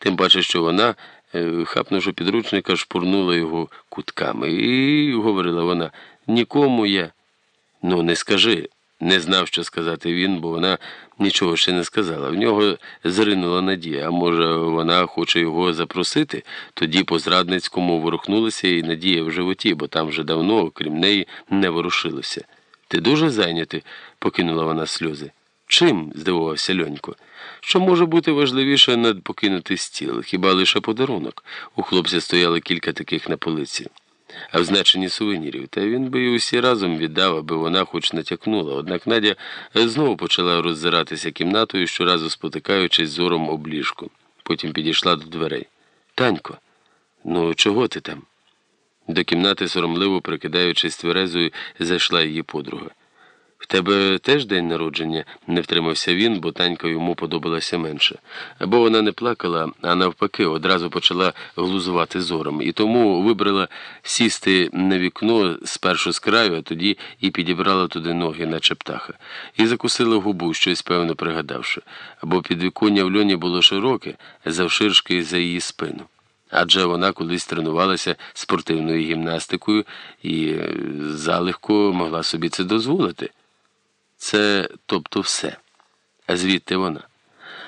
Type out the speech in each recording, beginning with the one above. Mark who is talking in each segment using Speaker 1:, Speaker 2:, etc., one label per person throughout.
Speaker 1: Тим паче, що вона, е, хапнувши підручника, шпурнула його кутками. І говорила вона, нікому я. Ну, не скажи. Не знав, що сказати він, бо вона нічого ще не сказала. В нього зринула надія. А може, вона хоче його запросити? Тоді по зрадницькому ворухнулася і надія в животі, бо там вже давно, окрім неї, не ворушилося. Ти дуже зайнятий? покинула вона сльози. Чим? здивувався Льонько. Що може бути важливіше над покинутий стіл? Хіба лише подарунок? У хлопця стояло кілька таких на полиці. А в значенні сувенірів, та він би і усі разом віддав, аби вона хоч натякнула. Однак Надя знову почала роззиратися кімнатою, щоразу спотикаючись зором об ліжку. Потім підійшла до дверей. Танько, ну чого ти там? До кімнати, соромливо прикидаючись тверезою, зайшла її подруга. В тебе теж день народження, не втримався він, бо танька йому подобалася менше. Бо вона не плакала, а навпаки, одразу почала глузувати зором, і тому вибрала сісти на вікно спершу з краю, а тоді і підібрала туди ноги, наче птаха, і закусила губу, щось певно пригадавши, бо підвіконня в льоні було широке, завширшки за її спину. Адже вона колись тренувалася спортивною гімнастикою і залегко могла собі це дозволити. Це тобто все. А звідти вона.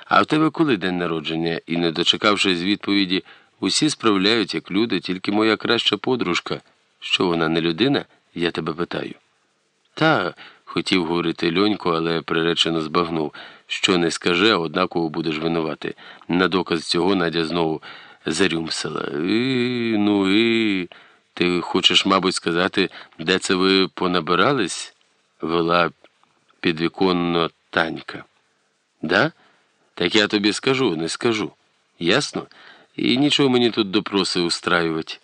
Speaker 1: А в тебе коли день народження? І, не дочекавшись відповіді, усі справляють, як люди, тільки моя краща подружка. Що вона не людина? Я тебе питаю. Та, хотів говорити льонько, але приречено збагнув. Що не скаже, однаково будеш винувати. На доказ цього Надя знову зарюмсила. І, ну і. Ти хочеш, мабуть, сказати, де це ви понабирались? Вела підвіконно танька. Да? Так я тобі скажу, не скажу. Ясно? І нічого мені тут допроси устраювати.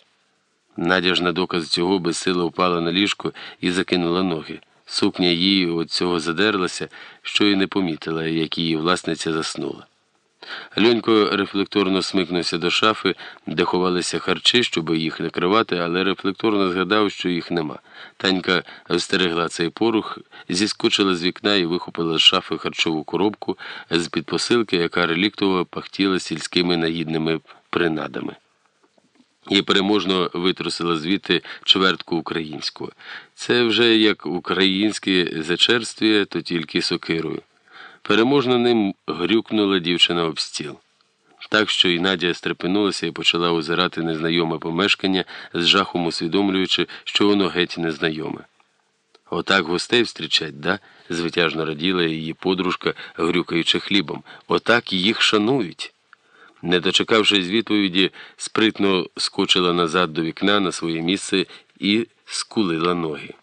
Speaker 1: Надя ж на доказ цього безсила впала на ліжко і закинула ноги. Сукня її від цього задерлася, що й не помітила, як її власниця заснула. Льонько рефлекторно смикнувся до шафи, де ховалися харчі, щоб їх накривати, але рефлекторно згадав, що їх нема. Танька встерегла цей порух, зіскочила з вікна і вихопила з шафи харчову коробку з під посилки, яка реліктово пахтіла сільськими наїдними принадами. І переможно витрусила звідти чвертку українського. Це вже як українське зачерствіє, то тільки сокирою. Переможно ним грюкнула дівчина об стіл. Так що і Надя стрепенулася і почала озирати незнайоме помешкання, з жахом усвідомлюючи, що воно геть незнайоме. Отак гостей встрічать, да? звитяжно раділа її подружка, грюкаючи хлібом. Отак їх шанують. Не дочекавшись відповіді, спритно скочила назад до вікна на своє місце і скулила ноги.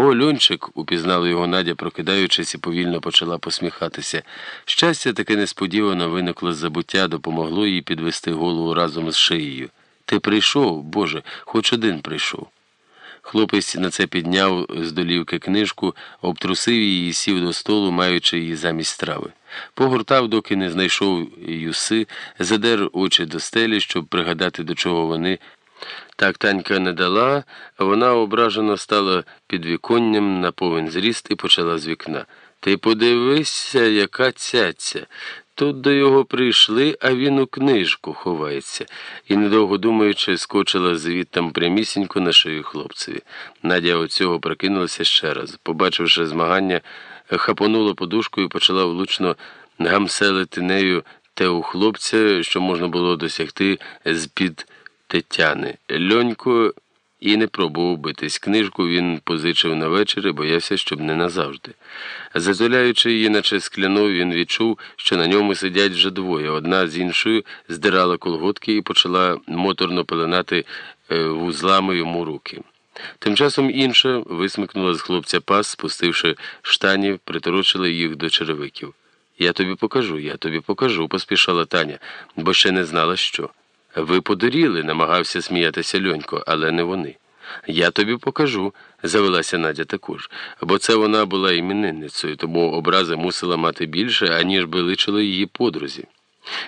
Speaker 1: О, льончик, упізнала його Надя, прокидаючись, і повільно почала посміхатися. Щастя, таке несподівано виникло з забуття, допомогло їй підвести голову разом з шиєю. Ти прийшов, Боже, хоч один прийшов. Хлопець на це підняв з долівки книжку, обтрусив її і сів до столу, маючи її замість страви. Погортав, доки не знайшов юси, задер очі до стелі, щоб пригадати, до чого вони. Так танька не дала, вона ображено стала під віконням на повен зріст і почала з вікна. Ти подивися, яка цяця. Тут до його прийшли, а він у книжку ховається, і, недовго думаючи, скочила звідтам прямісінько на шию хлопцеві. Надя оцього прокинулася ще раз. Побачивши змагання, хапонула подушку і почала влучно гамселити нею те у хлопця, що можна було досягти з-під Тетяни. Льонько і не пробував битись. Книжку він позичив на вечір боявся, щоб не назавжди. Зазоляючи її, наче скляну, він відчув, що на ньому сидять вже двоє. Одна з іншою здирала колготки і почала моторно пеленати е, вузлами йому руки. Тим часом інша висмикнула з хлопця пас, спустивши штанів, приторочила їх до черевиків. Я тобі покажу, я тобі покажу, поспішала Таня, бо ще не знала, що. Ви подуріли, намагався сміятися льонько, але не вони. Я тобі покажу, завелася Надя також, бо це вона була іменинницею, тому образи мусила мати більше, аніж би личило її подрузі.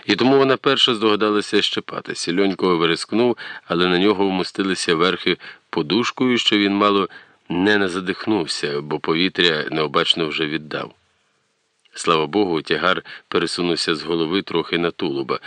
Speaker 1: І тому вона перша здогадалася щепатися. Льонько вирискнув, але на нього вмостилися верхи подушкою, що він мало не назадихнувся, бо повітря необачно вже віддав. Слава Богу, тягар пересунувся з голови трохи на тулуба.